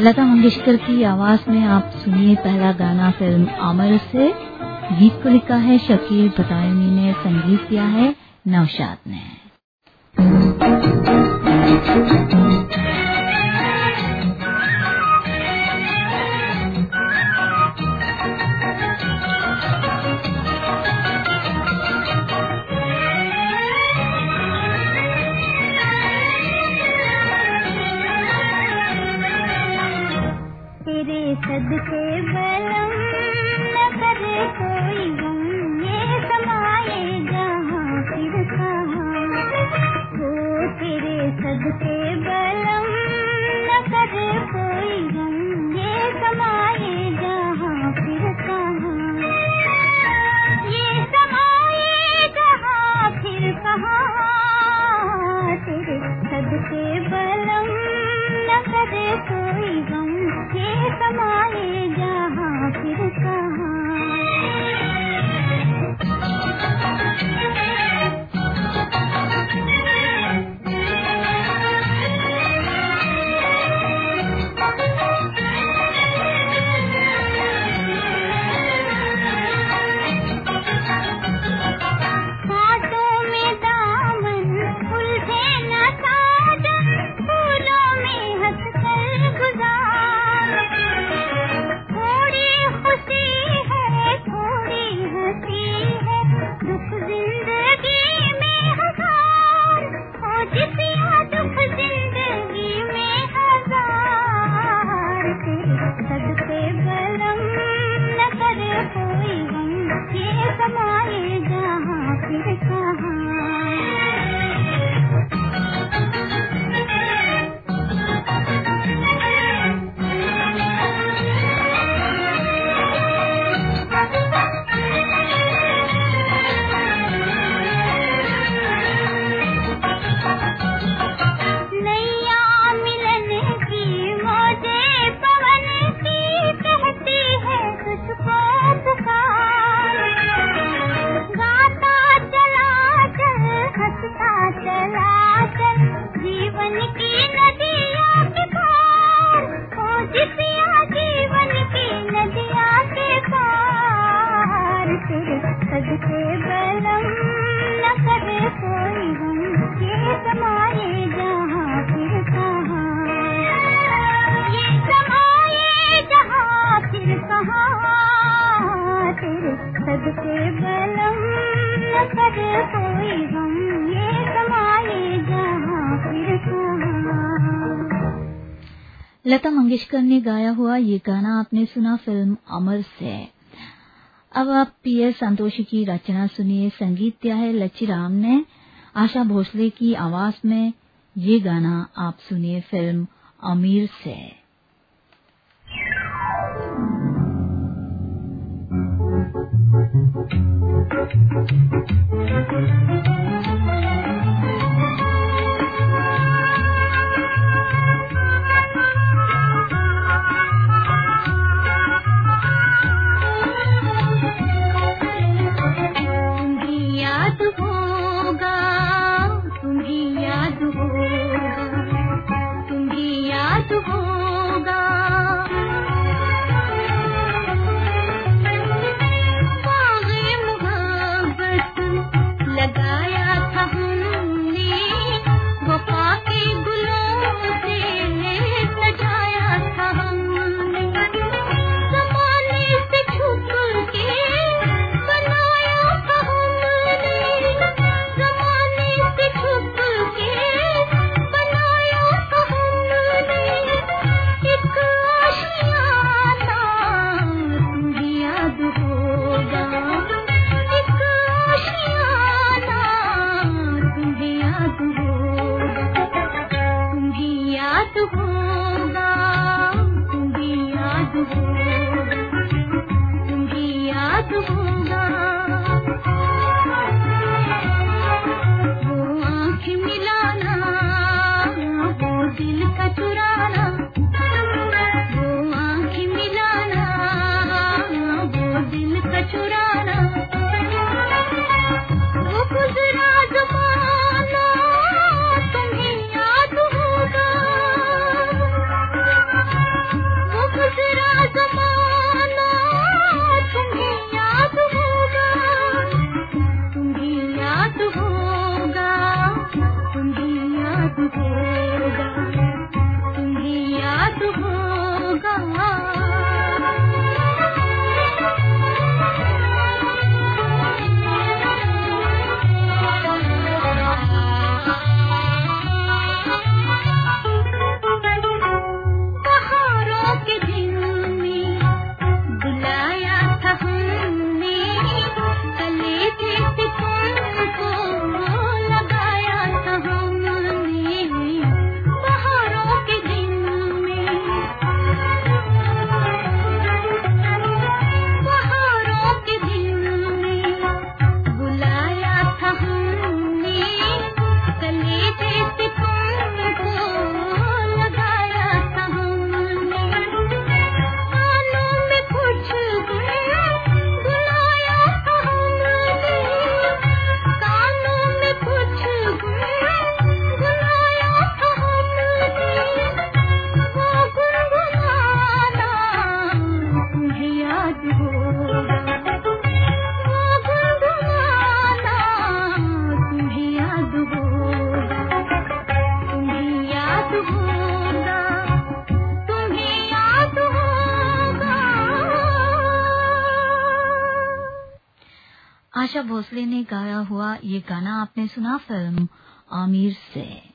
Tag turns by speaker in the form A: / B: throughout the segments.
A: लता मंगेशकर की आवाज़ में आप सुनिए पहला गाना फ़िल्म अमर से। गीत को लिखा है शकीर बतायनी ने संगीत दिया है नौशाद ने।
B: सदके
A: लता मंगेशकर ने गाया हुआ ये गाना आपने सुना फ़िल्म अमर से। अब आप पी एस संतोषी की रचना सुनिए, संगीत दिया है लच्ची राम ने। आशा भोसले की आवाज़ में ये गाना आप सुनिए फ़िल्म अमीर से।
B: तुम्हें भोसले ने गाया हुआ ये गाना आपने सुना फ़िल्म आमिर से।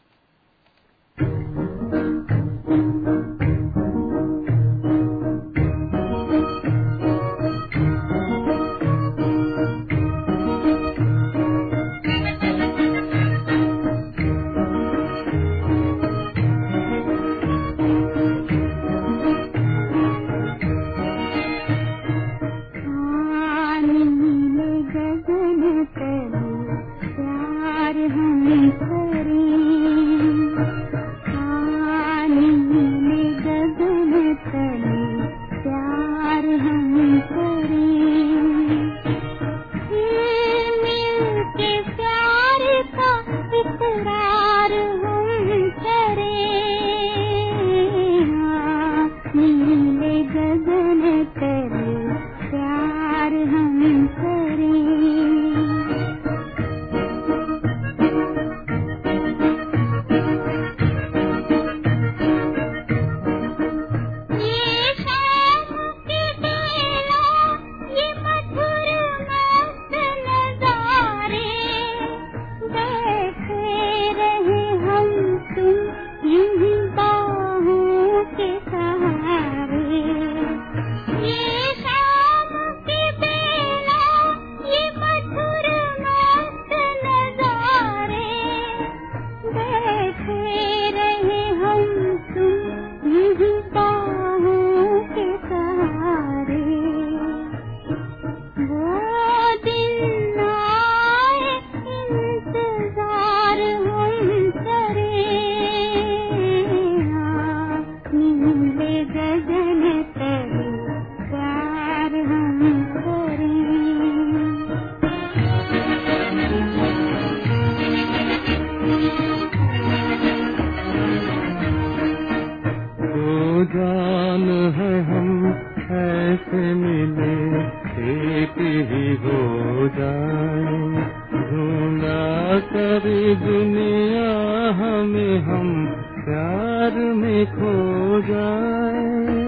B: में खो जाए।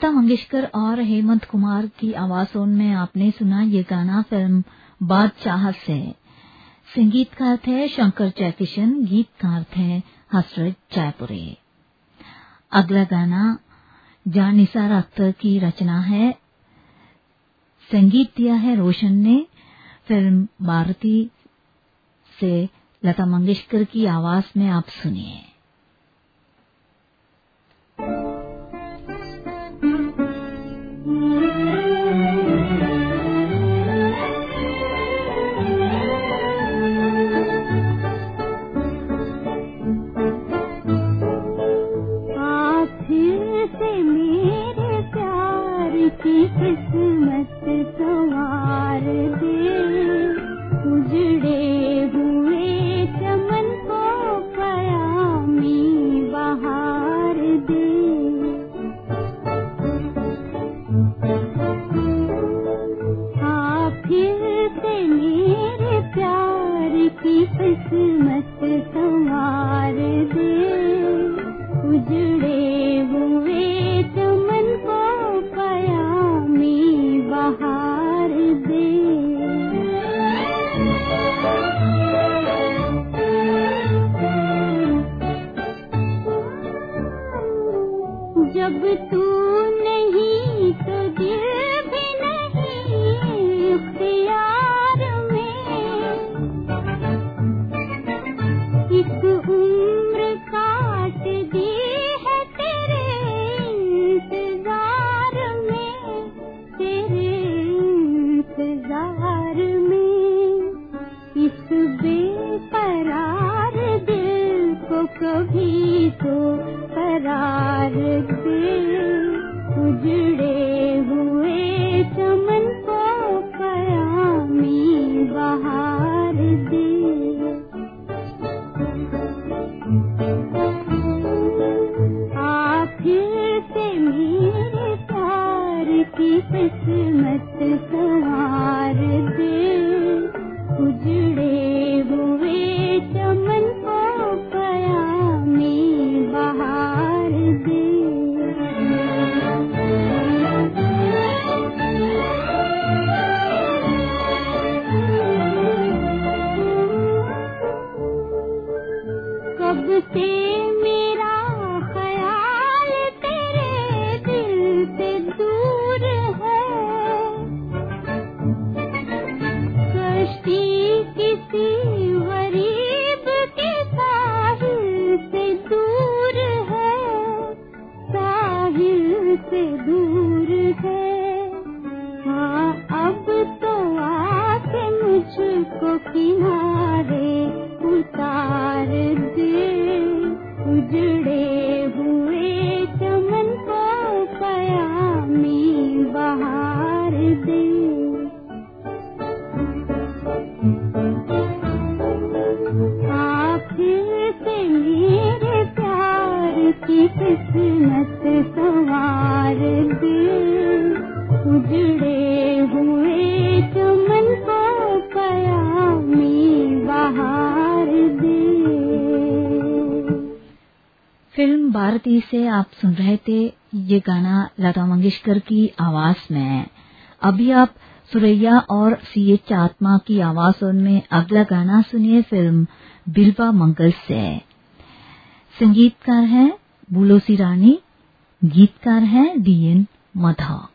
B: लता मंगेशकर और हेमंत कुमार की आवाजों में आपने सुना ये गाना फ़िल्म बादशाह से। संगीतकार थे शंकर जयकिशन, गीतकार थे हसरत जयपुरे। अगला गाना जान निसार अख्तर की रचना है। संगीत दिया है रोशन ने। फ़िल्म भारती से लता मंगेशकर की आवाज़ में आप सुनिए। जब तू नहीं तो दिल भारती से आप सुन रहे थे ये गाना लता मंगेशकर की आवाज़ में। अभी आप सुरैया और सी एच आत्मा की आवाजों में अगला गाना सुनिए फ़िल्म बिल्वा मंगल से। संगीतकार हैं बुलोसी रानी, गीतकार हैं डीएन मधा।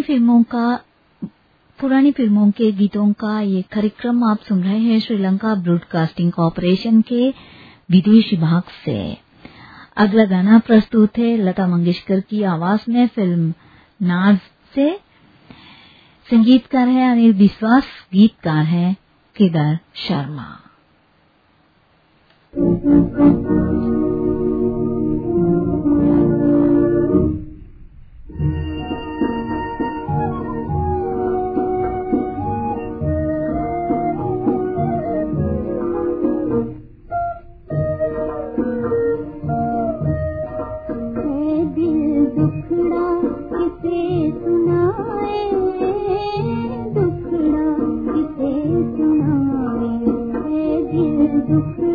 A: पुरानी फ़िल्मों का, पुरानी फ़िल्मों के गीतों का ये कार्यक्रम आप सुन रहे हैं श्रीलंका ब्रॉडकास्टिंग कॉरपोरेशन के विदेश विभाग से। अगला गाना प्रस्तुत है लता मंगेशकर की आवाज़ में फ़िल्म नाज से। संगीतकार है अनिल विश्वास गीतकार है केदार शर्मा।
B: सुना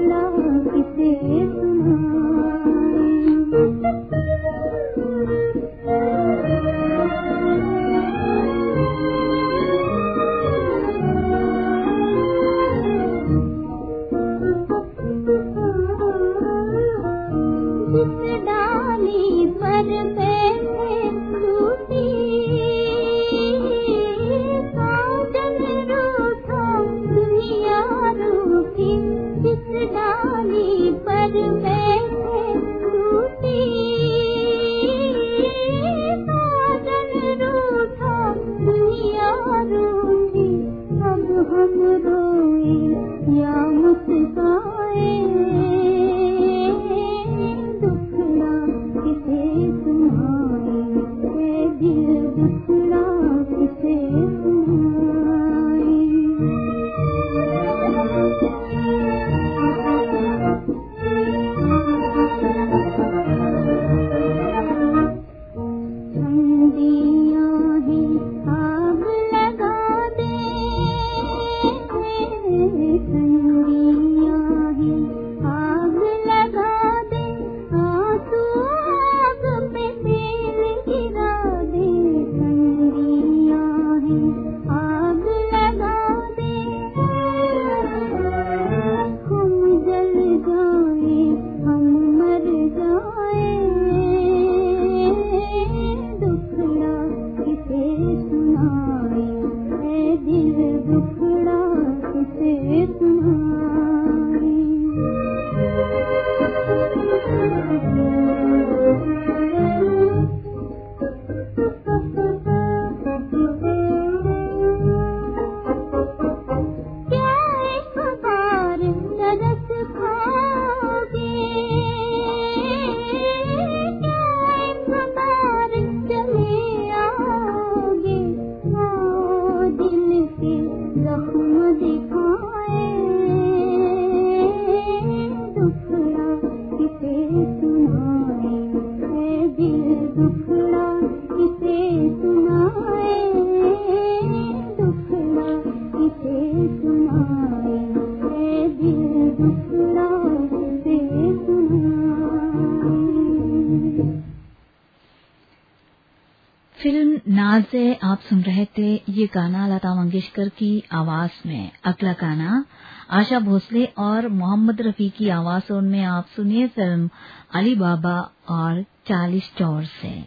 A: गाना लता मंगेशकर की आवाज़ में। अगला गाना, आशा भोसले और मोहम्मद रफी की आवाजों में आप सुनिए फ़िल्म अली बाबा और चालीस चौर से।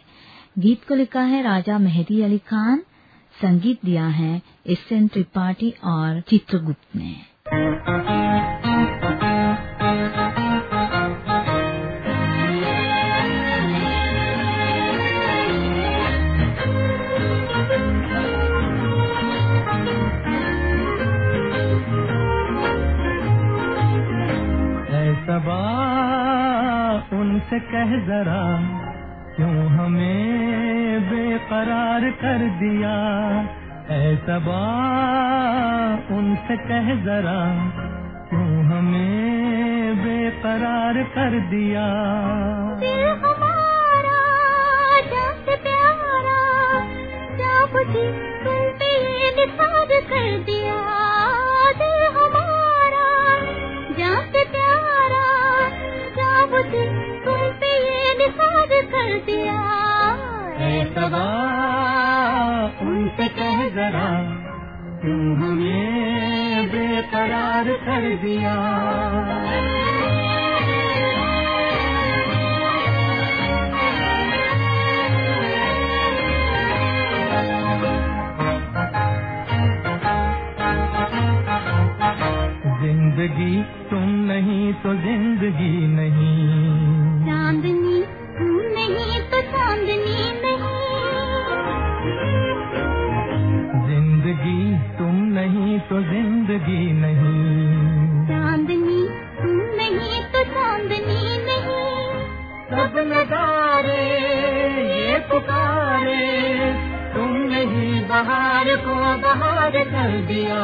A: गीत को लिखा है राजा मेहदी अली खान, संगीत दिया है इस त्रिपाठी और चित्रगुप्त ने।
C: उनसे कह जरा, क्यों हमें बेकरार कर दिया? ऐसा सबा, उनसे कह जरा, क्यों हमें बेकरार कर दिया?
B: प्यारा कर दिया। दिया
C: ऐ उनसे कह जरा क्यों हमें बेकरार कर दिया? ज़िंदगी तुम नहीं तो ज़िंदगी नहीं।
B: तुम चांदनी नहीं।
C: ज़िंदगी तुम नहीं तो ज़िंदगी नहीं।
B: चांदनी तुम नहीं तो चांदनी नहीं।
C: सब नजारे ये पुकारे तुम नहीं बहार को बहार कर दिया।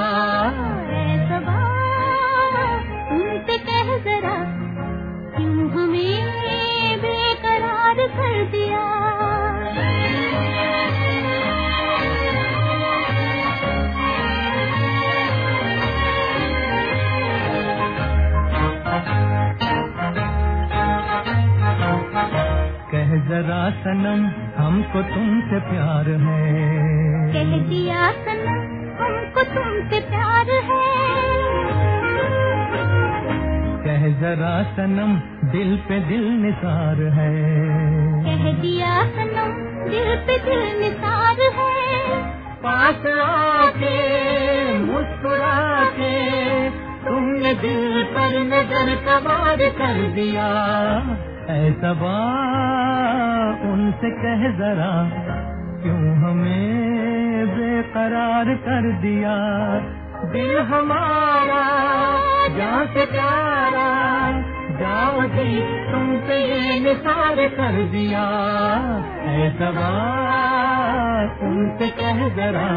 C: हमको तुमसे प्यार है।
B: कह दिया सनम हमको तुमसे प्यार है।
C: कह जरा सनम दिल पे दिल निसार है।
B: कह दिया सनम दिल पे दिल निसार है।
C: पास आके मुस्कुरा के तुमने दिल पर नज़र कबार कर दिया। ऐसा उनसे कह जरा, क्यों हमें बेकरार कर दिया? दिल हमारा जान से प्यारा, जाओ जी, तुमसे ये निसार कर दिया। ऐसा उनसे कह जरा,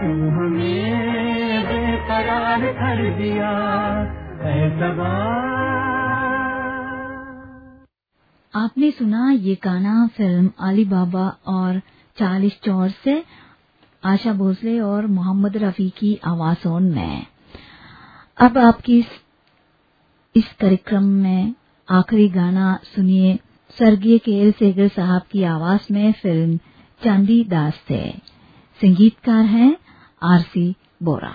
C: क्यों हमें बेकरार कर दिया? ऐसा
A: आपने सुना ये गाना फ़िल्म अली बाबा और चालीस चौर से आशा भोसले और मोहम्मद रफी की आवाजों में। अब आपकी इस, इस कार्यक्रम में आखिरी गाना सुनिए स्वर्गीय के एल सेगर साहब की आवाज़ में फ़िल्म चांदी दास से। संगीतकार हैं आरसी बोरा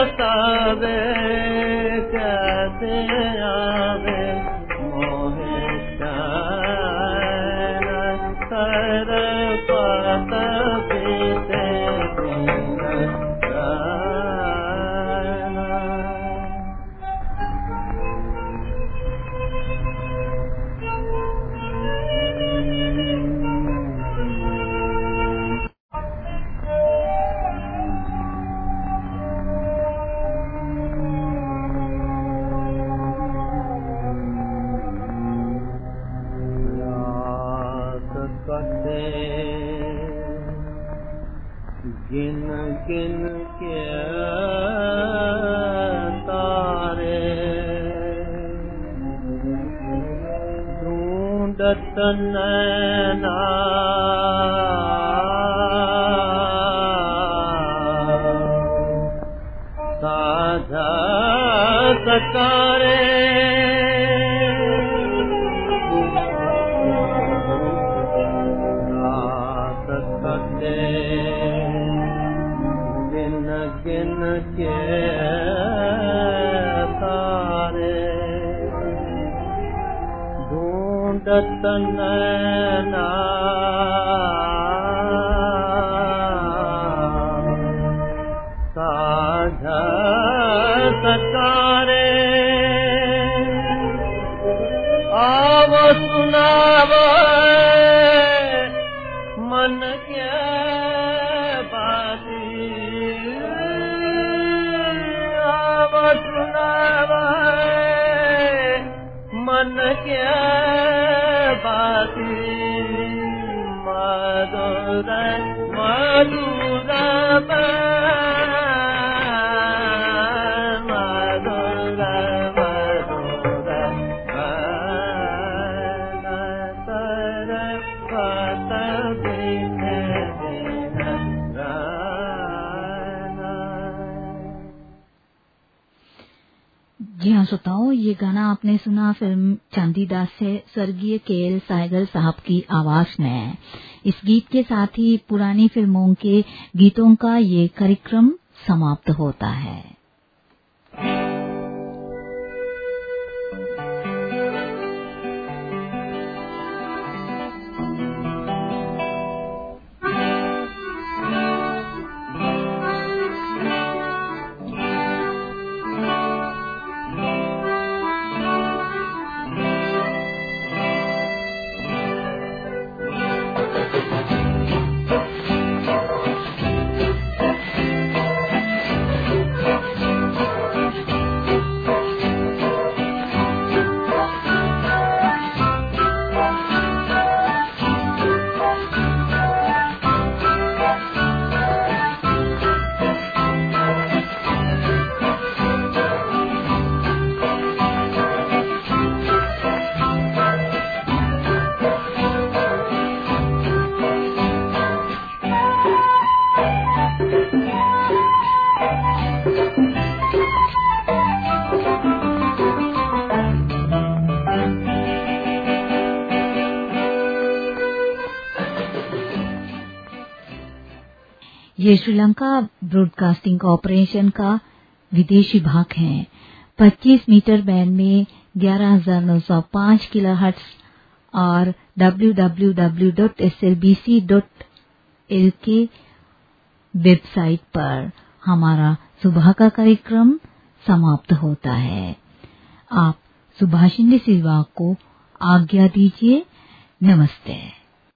C: रात सावे कैसे आवे
D: त न साझ सुन मन के बाती मधुर मधुर
A: जी हाँ श्रोताओं, ये गाना आपने सुना फ़िल्म चांदीदास से स्वर्गीय के एल साइगल साहब की आवाज़ में इस गीत के साथ ही पुरानी फ़िल्मों के गीतों का ये कार्यक्रम समाप्त होता है। ये श्रीलंका ब्रॉडकास्टिंग कॉरपोरेशन का विदेशी भाग है। 25 मीटर बैंड में 11905 किलोहर्ट्ज और www.slbc.lk वेबसाइट पर हमारा सुबह का कार्यक्रम समाप्त होता है। आप सुभाषिंद सिलवा को आज्ञा दीजिए। नमस्ते।